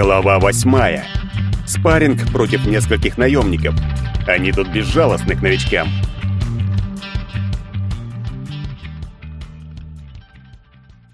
Глава восьмая. Спарринг против нескольких наемников. Они тут безжалостны к новичкам.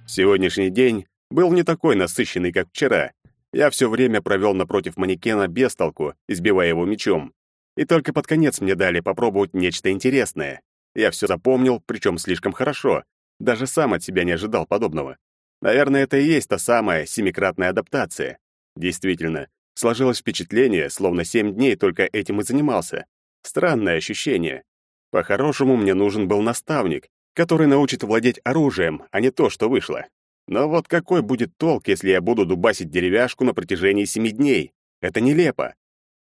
Сегодняшний день был не такой насыщенный, как вчера. Я все время провел напротив манекена без толку, избивая его мечом. И только под конец мне дали попробовать нечто интересное. Я все запомнил, причем слишком хорошо. Даже сам от себя не ожидал подобного. Наверное, это и есть та самая семикратная адаптация. Действительно, сложилось впечатление, словно семь дней только этим и занимался. Странное ощущение. По-хорошему, мне нужен был наставник, который научит владеть оружием, а не то, что вышло. Но вот какой будет толк, если я буду дубасить деревяшку на протяжении семи дней? Это нелепо.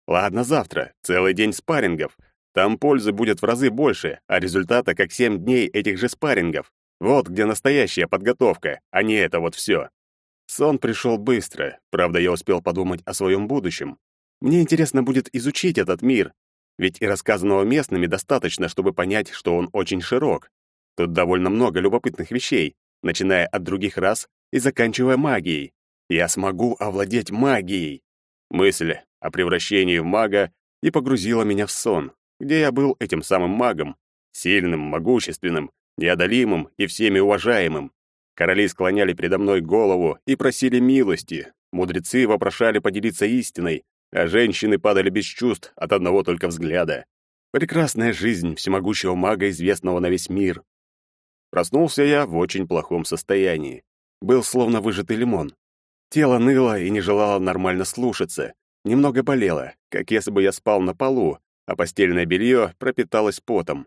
Ладно, завтра, целый день спаррингов. Там пользы будет в разы больше, а результата как семь дней этих же спаррингов. Вот где настоящая подготовка, а не это вот все. Сон пришел быстро, правда, я успел подумать о своем будущем. Мне интересно будет изучить этот мир, ведь и рассказанного местными достаточно, чтобы понять, что он очень широк. Тут довольно много любопытных вещей, начиная от других рас и заканчивая магией. Я смогу овладеть магией. Мысль о превращении в мага и погрузила меня в сон, где я был этим самым магом, сильным, могущественным, неодолимым и всеми уважаемым. Короли склоняли передо мной голову и просили милости, мудрецы вопрошали поделиться истиной, а женщины падали без чувств от одного только взгляда. Прекрасная жизнь всемогущего мага, известного на весь мир. Проснулся я в очень плохом состоянии. Был словно выжатый лимон. Тело ныло и не желало нормально слушаться. Немного болело, как если бы я спал на полу, а постельное белье пропиталось потом.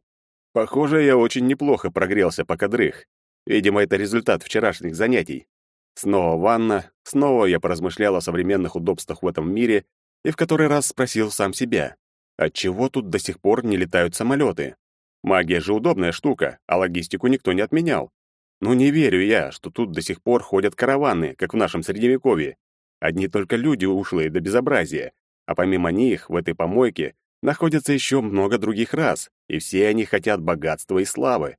Похоже, я очень неплохо прогрелся, пока дрых. Видимо, это результат вчерашних занятий. Снова ванна, снова я поразмышлял о современных удобствах в этом мире и в который раз спросил сам себя, отчего тут до сих пор не летают самолеты? Магия же удобная штука, а логистику никто не отменял. Ну не верю я, что тут до сих пор ходят караваны, как в нашем Средневековье. Одни только люди ушлые до безобразия, а помимо них в этой помойке находятся еще много других рас, и все они хотят богатства и славы.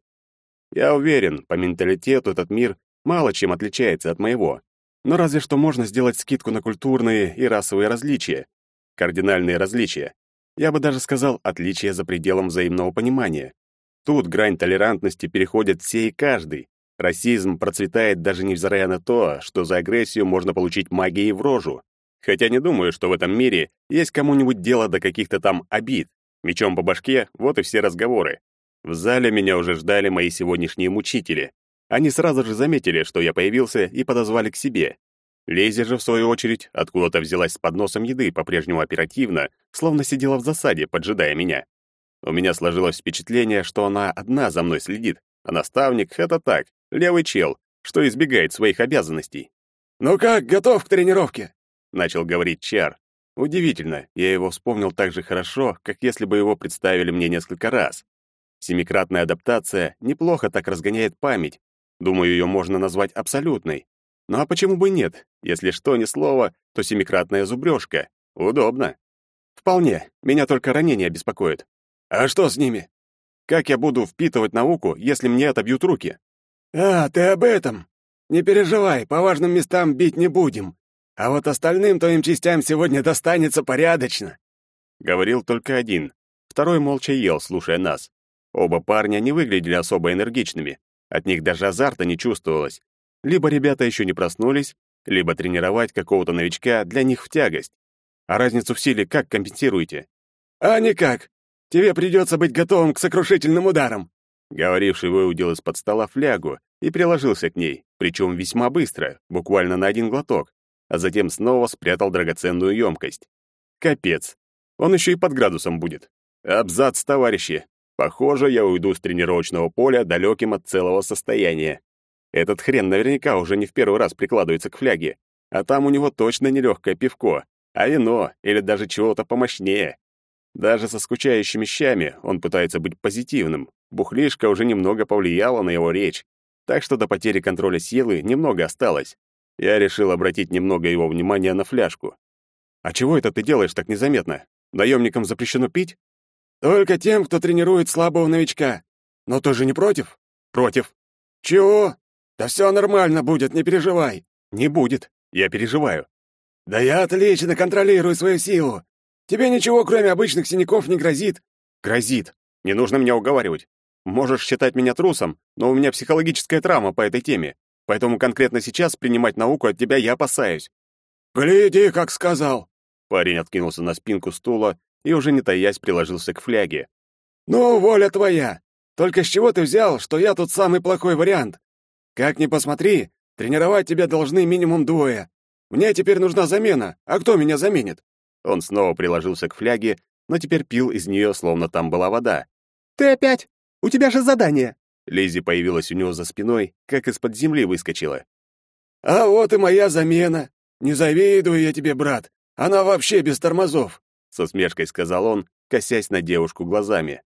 Я уверен, по менталитету этот мир мало чем отличается от моего. Но разве что можно сделать скидку на культурные и расовые различия. Кардинальные различия. Я бы даже сказал, отличия за пределом взаимного понимания. Тут грань толерантности переходит все и каждый. Расизм процветает даже невзирая на то, что за агрессию можно получить магией в рожу. Хотя не думаю, что в этом мире есть кому-нибудь дело до каких-то там обид. Мечом по башке — вот и все разговоры. В зале меня уже ждали мои сегодняшние мучители. Они сразу же заметили, что я появился, и подозвали к себе. Лези же, в свою очередь, откуда-то взялась с подносом еды по-прежнему оперативно, словно сидела в засаде, поджидая меня. У меня сложилось впечатление, что она одна за мной следит, а наставник — это так, левый чел, что избегает своих обязанностей. «Ну как, готов к тренировке?» — начал говорить Чар. Удивительно, я его вспомнил так же хорошо, как если бы его представили мне несколько раз. Семикратная адаптация неплохо так разгоняет память. Думаю, ее можно назвать абсолютной. Ну а почему бы нет? Если что, ни слова, то семикратная зубрежка. Удобно. Вполне. Меня только ранения беспокоят. А что с ними? Как я буду впитывать науку, если мне отобьют руки? А, ты об этом? Не переживай, по важным местам бить не будем. А вот остальным твоим частям сегодня достанется порядочно. Говорил только один. Второй молча ел, слушая нас. Оба парня не выглядели особо энергичными. От них даже азарта не чувствовалось. Либо ребята еще не проснулись, либо тренировать какого-то новичка для них в тягость. А разницу в силе как компенсируете? А никак. Тебе придется быть готовым к сокрушительным ударам. Говоривший выудил из-под стола флягу и приложился к ней, причем весьма быстро, буквально на один глоток, а затем снова спрятал драгоценную емкость. Капец. Он еще и под градусом будет. Абзац, товарищи. Похоже, я уйду с тренировочного поля далеким от целого состояния. Этот хрен наверняка уже не в первый раз прикладывается к фляге, а там у него точно нелегкое пивко, а вино или даже чего-то помощнее. Даже со скучающими щами он пытается быть позитивным. Бухлишка уже немного повлияла на его речь, так что до потери контроля силы немного осталось. Я решил обратить немного его внимания на фляжку. «А чего это ты делаешь так незаметно? Наемникам запрещено пить?» «Только тем, кто тренирует слабого новичка. Но ты же не против?» «Против». «Чего? Да все нормально будет, не переживай. Не будет. Я переживаю. Да я отлично контролирую свою силу. Тебе ничего, кроме обычных синяков, не грозит. Грозит. Не нужно меня уговаривать. Можешь считать меня трусом, но у меня психологическая травма по этой теме. Поэтому конкретно сейчас принимать науку от тебя я опасаюсь. Гляди, как сказал. Парень откинулся на спинку стула и уже не таясь приложился к фляге. Ну, воля твоя. Только с чего ты взял, что я тут самый плохой вариант? Как ни посмотри, тренировать тебя должны минимум двое. Мне теперь нужна замена. А кто меня заменит? Он снова приложился к фляге, но теперь пил из нее, словно там была вода. Ты опять? У тебя же задание. Лизи появилась у него за спиной, как из-под земли выскочила. А вот и моя замена. Не завидую я тебе, брат. Она вообще без тормозов, с усмешкой сказал он, косясь на девушку глазами.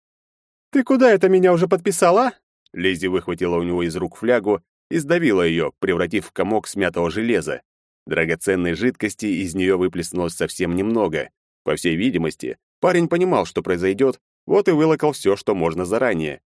Ты куда это меня уже подписала? Лизи выхватила у него из рук флягу и сдавила ее, превратив в комок смятого железа. Драгоценной жидкости из нее выплеснулось совсем немного. По всей видимости, парень понимал, что произойдет, вот и вылокал все, что можно заранее.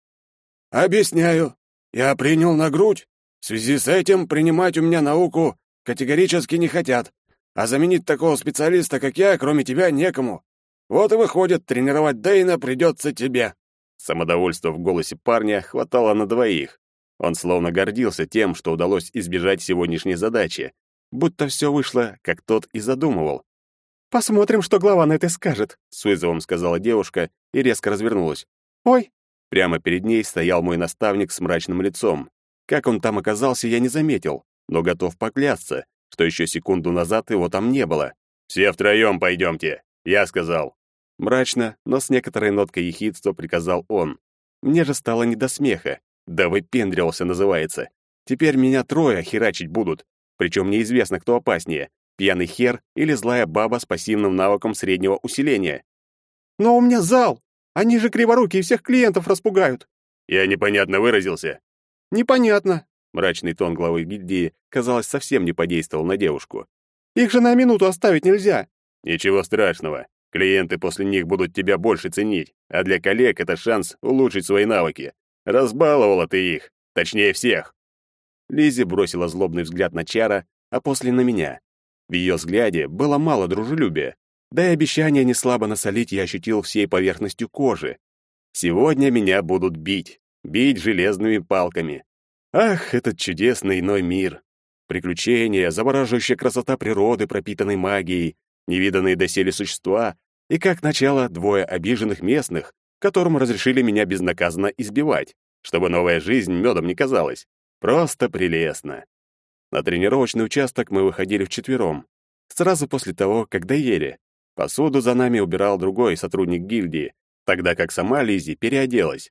«Объясняю. Я принял на грудь. В связи с этим принимать у меня науку категорически не хотят. А заменить такого специалиста, как я, кроме тебя, некому. Вот и выходит, тренировать Дейна придется тебе». Самодовольства в голосе парня хватало на двоих. Он словно гордился тем, что удалось избежать сегодняшней задачи, будто все вышло, как тот и задумывал. «Посмотрим, что глава на это скажет», — с вызовом сказала девушка и резко развернулась. «Ой!» Прямо перед ней стоял мой наставник с мрачным лицом. Как он там оказался, я не заметил, но готов поклясться, что еще секунду назад его там не было. «Все втроем пойдемте», — я сказал. Мрачно, но с некоторой ноткой ехидства приказал он. Мне же стало не до смеха. Да выпендривался, называется. Теперь меня трое херачить будут, причем неизвестно, кто опаснее — пьяный хер или злая баба с пассивным навыком среднего усиления. «Но у меня зал! Они же криворукие всех клиентов распугают!» Я непонятно выразился. «Непонятно!» Мрачный тон главы гильдии, казалось, совсем не подействовал на девушку. «Их же на минуту оставить нельзя!» «Ничего страшного. Клиенты после них будут тебя больше ценить, а для коллег это шанс улучшить свои навыки. Разбаловала ты их, точнее всех. Лизи бросила злобный взгляд на Чара, а после на меня. В ее взгляде было мало дружелюбия, да и обещание не слабо насолить я ощутил всей поверхностью кожи. Сегодня меня будут бить, бить железными палками. Ах, этот чудесный иной мир! Приключения, завораживающая красота природы, пропитанной магией, невиданные доселе существа и, как начало, двое обиженных местных, которым разрешили меня безнаказанно избивать, чтобы новая жизнь медом не казалась. Просто прелестно. На тренировочный участок мы выходили вчетвером, сразу после того, как доели. Посуду за нами убирал другой сотрудник гильдии, тогда как сама Лизи переоделась.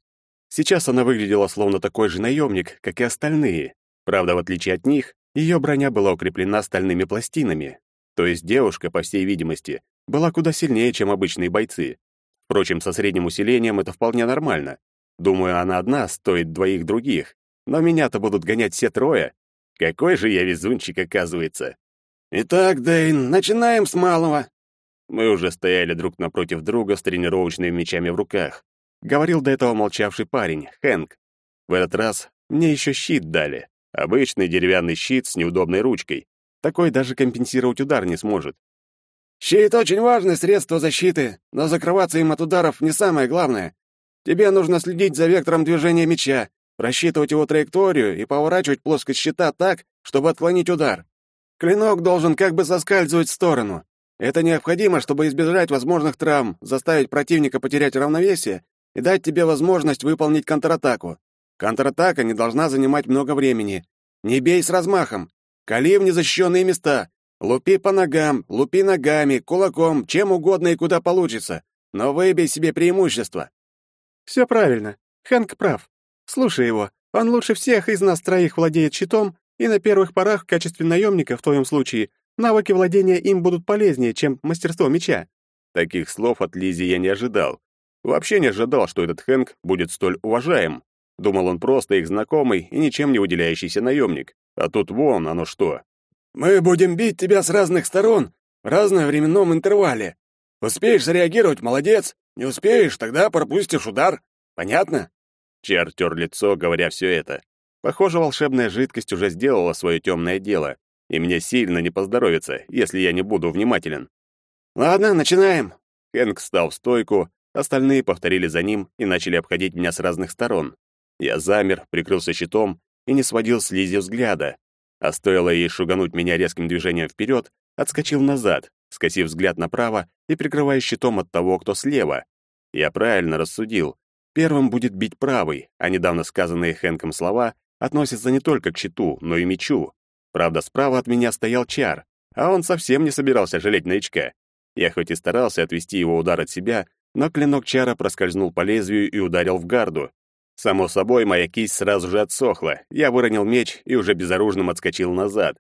Сейчас она выглядела словно такой же наемник, как и остальные. Правда, в отличие от них, ее броня была укреплена стальными пластинами. То есть девушка, по всей видимости, была куда сильнее, чем обычные бойцы. Впрочем, со средним усилением это вполне нормально. Думаю, она одна стоит двоих других, но меня-то будут гонять все трое. Какой же я везунчик, оказывается. Итак, Дэйн, начинаем с малого. Мы уже стояли друг напротив друга с тренировочными мечами в руках. Говорил до этого молчавший парень, Хэнк. В этот раз мне еще щит дали. Обычный деревянный щит с неудобной ручкой. Такой даже компенсировать удар не сможет. Щит — очень важное средство защиты, но закрываться им от ударов не самое главное. Тебе нужно следить за вектором движения меча, рассчитывать его траекторию и поворачивать плоскость щита так, чтобы отклонить удар. Клинок должен как бы соскальзывать в сторону. Это необходимо, чтобы избежать возможных травм, заставить противника потерять равновесие и дать тебе возможность выполнить контратаку. Контратака не должна занимать много времени. Не бей с размахом. Кали в незащищенные места. Лупи по ногам, лупи ногами, кулаком, чем угодно и куда получится. Но выбей себе преимущество. Все правильно. Хэнк прав. Слушай его, он лучше всех из нас троих владеет щитом, и на первых порах в качестве наемника, в твоем случае, навыки владения им будут полезнее, чем мастерство меча». Таких слов от Лизи я не ожидал. Вообще не ожидал, что этот Хэнк будет столь уважаем. Думал, он просто их знакомый и ничем не выделяющийся наемник. А тут вон оно что. «Мы будем бить тебя с разных сторон, в разном временном интервале. Успеешь среагировать — молодец. Не успеешь — тогда пропустишь удар. Понятно?» Чар тер лицо, говоря все это. Похоже, волшебная жидкость уже сделала свое темное дело. и мне сильно не поздоровится, если я не буду внимателен. «Ладно, начинаем!» Хэнк встал в стойку, остальные повторили за ним и начали обходить меня с разных сторон. Я замер, прикрылся щитом и не сводил с Лизи взгляда. А стоило ей шугануть меня резким движением вперед, отскочил назад, скосив взгляд направо и прикрывая щитом от того, кто слева. Я правильно рассудил. Первым будет бить правый, а недавно сказанные Хэнком слова относятся не только к щиту, но и мечу. Правда, справа от меня стоял Чар, а он совсем не собирался жалеть новичка. Я хоть и старался отвести его удар от себя, но клинок Чара проскользнул по лезвию и ударил в гарду. Само собой, моя кисть сразу же отсохла. Я выронил меч и уже безоружным отскочил назад.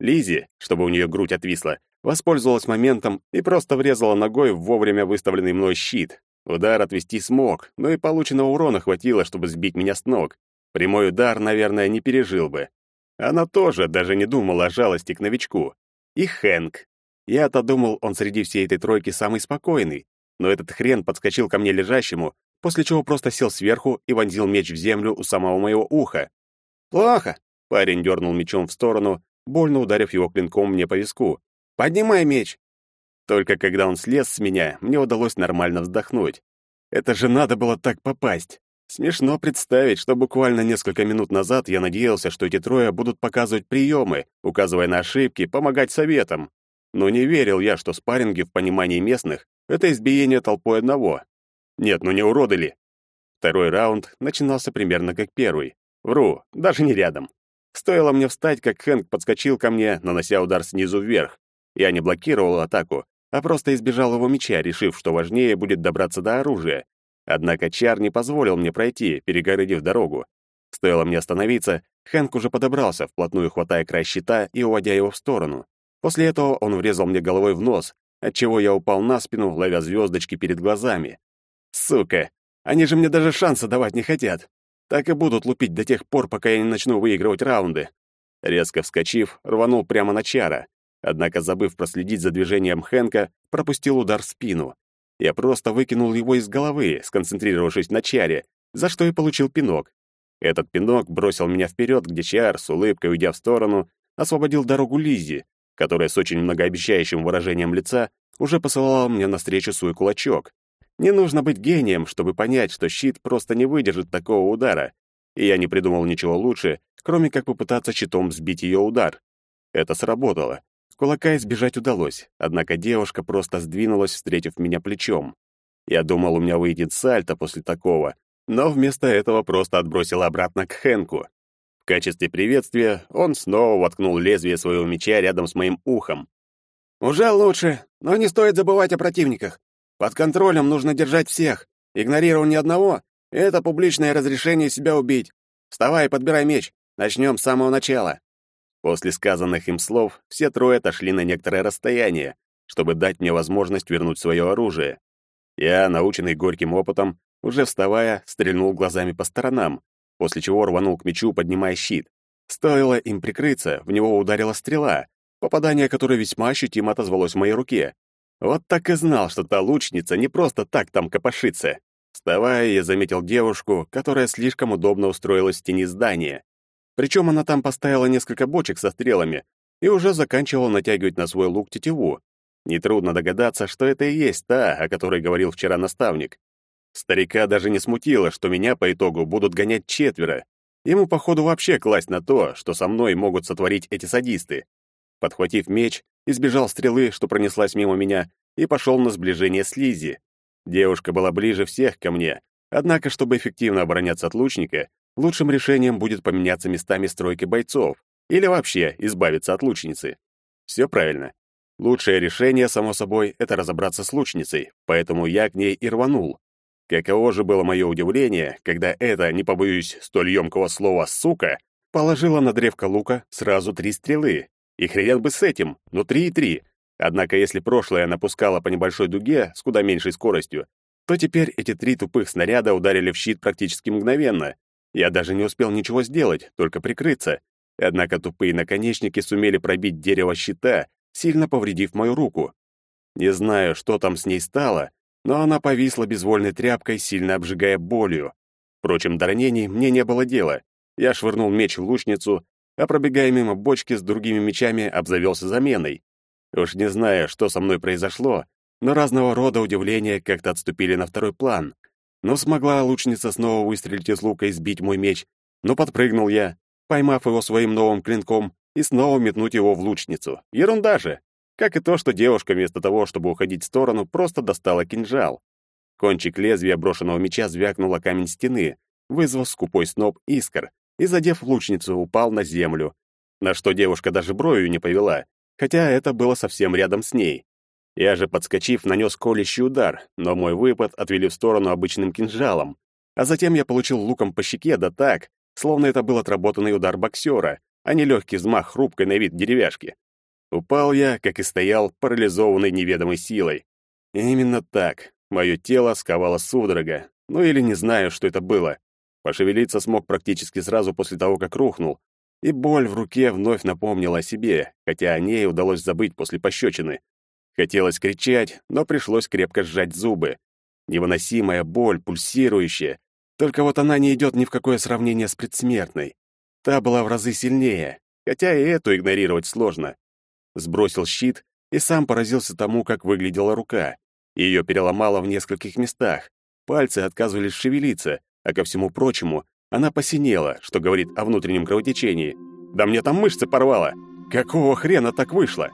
Лизи, чтобы у нее грудь отвисла, воспользовалась моментом и просто врезала ногой в вовремя выставленный мной щит. Удар отвести смог, но и полученного урона хватило, чтобы сбить меня с ног. Прямой удар, наверное, не пережил бы. Она тоже даже не думала о жалости к новичку. И Хэнк. Я-то думал, он среди всей этой тройки самый спокойный, но этот хрен подскочил ко мне лежащему, после чего просто сел сверху и вонзил меч в землю у самого моего уха. «Плохо!» — парень дернул мечом в сторону, больно ударив его клинком мне по виску. «Поднимай меч!» Только когда он слез с меня, мне удалось нормально вздохнуть. Это же надо было так попасть. Смешно представить, что буквально несколько минут назад я надеялся, что эти трое будут показывать приемы, указывая на ошибки, помогать советам. Но не верил я, что спарринги в понимании местных — это избиение толпой одного. Нет, ну не уроды ли? Второй раунд начинался примерно как первый. Вру, даже не рядом. Стоило мне встать, как Хэнк подскочил ко мне, нанося удар снизу вверх. Я не блокировал атаку, а просто избежал его меча, решив, что важнее будет добраться до оружия. Однако Чар не позволил мне пройти, перегородив дорогу. Стоило мне остановиться, Хэнк уже подобрался, вплотную хватая край щита и уводя его в сторону. После этого он врезал мне головой в нос, отчего я упал на спину, ловя звездочки перед глазами. Сука, они же мне даже шанса давать не хотят. Так и будут лупить до тех пор, пока я не начну выигрывать раунды. Резко вскочив, рванул прямо на Чара. Однако, забыв проследить за движением Хэнка, пропустил удар в спину. Я просто выкинул его из головы, сконцентрировавшись на Чаре, за что и получил пинок. Этот пинок бросил меня вперед, где Чар, с улыбкой уйдя в сторону, освободил дорогу Лизи, которая с очень многообещающим выражением лица уже посылала мне навстречу свой кулачок. Не нужно быть гением, чтобы понять, что щит просто не выдержит такого удара, и я не придумал ничего лучше, кроме как попытаться щитом сбить ее удар. Это сработало. Кулака избежать удалось, однако девушка просто сдвинулась, встретив меня плечом. Я думал, у меня выйдет сальто после такого, но вместо этого просто отбросил обратно к Хенку. В качестве приветствия он снова воткнул лезвие своего меча рядом с моим ухом. «Уже лучше, но не стоит забывать о противниках. Под контролем нужно держать всех. Игнорирование одного — это публичное разрешение себя убить. Вставай и подбирай меч. Начнем с самого начала». После сказанных им слов все трое отошли на некоторое расстояние, чтобы дать мне возможность вернуть свое оружие. Я, наученный горьким опытом, уже вставая, стрельнул глазами по сторонам, после чего рванул к мечу, поднимая щит. Стоило им прикрыться, в него ударила стрела, попадание которой весьма ощутимо отозвалось в моей руке. Вот так и знал, что та лучница не просто так там копошится. Вставая, я заметил девушку, которая слишком удобно устроилась в тени здания. Причем она там поставила несколько бочек со стрелами и уже заканчивала натягивать на свой лук тетиву. Нетрудно догадаться, что это и есть та, о которой говорил вчера наставник. Старика даже не смутило, что меня по итогу будут гонять четверо. Ему, походу, вообще класть на то, что со мной могут сотворить эти садисты. Подхватив меч, избежал стрелы, что пронеслась мимо меня, и пошел на сближение с Лизи. Девушка была ближе всех ко мне, однако, чтобы эффективно обороняться от лучника, лучшим решением будет поменяться местами стройки бойцов или вообще избавиться от лучницы. Все правильно. Лучшее решение, само собой, это разобраться с лучницей, поэтому я к ней и рванул. Каково же было мое удивление, когда эта, не побоюсь столь емкого слова «сука», положила на древко лука сразу три стрелы. И хрен бы с этим, но три и три. Однако если прошлое напускало по небольшой дуге с куда меньшей скоростью, то теперь эти три тупых снаряда ударили в щит практически мгновенно, я даже не успел ничего сделать, только прикрыться. Однако тупые наконечники сумели пробить дерево щита, сильно повредив мою руку. Не знаю, что там с ней стало, но она повисла безвольной тряпкой, сильно обжигая болью. Впрочем, до ранений мне не было дела. Я швырнул меч в лучницу, а пробегая мимо бочки с другими мечами, обзавелся заменой. Уж не знаю, что со мной произошло, но разного рода удивления как-то отступили на второй план. Но смогла лучница снова выстрелить из лука и сбить мой меч, но подпрыгнул я, поймав его своим новым клинком, и снова метнуть его в лучницу. Ерунда же! Как и то, что девушка вместо того, чтобы уходить в сторону, просто достала кинжал. Кончик лезвия брошенного меча звякнула камень стены, вызвав скупой сноп искр, и, задев лучницу, упал на землю, на что девушка даже бровью не повела, хотя это было совсем рядом с ней. Я же, подскочив, нанес колющий удар, но мой выпад отвели в сторону обычным кинжалом, а затем я получил луком по щеке, да так, словно это был отработанный удар боксера, а не легкий взмах хрупкой на вид деревяшки. Упал я, как и стоял, парализованный неведомой силой. И именно так. Мое тело сковало судорога. Ну или не знаю, что это было. Пошевелиться смог практически сразу после того, как рухнул. И боль в руке вновь напомнила о себе, хотя о ней удалось забыть после пощечины. Хотелось кричать, но пришлось крепко сжать зубы. Невыносимая боль, пульсирующая. Только вот она не идет ни в какое сравнение с предсмертной. Та была в разы сильнее, хотя и эту игнорировать сложно. Сбросил щит и сам поразился тому, как выглядела рука. Ее переломало в нескольких местах. Пальцы отказывались шевелиться, а ко всему прочему, она посинела, что говорит о внутреннем кровотечении. Да мне там мышцы порвало. Какого хрена так вышло?